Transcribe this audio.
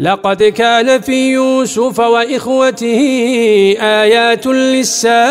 لقد كان في يوسف وإخوته آيات للسائلين.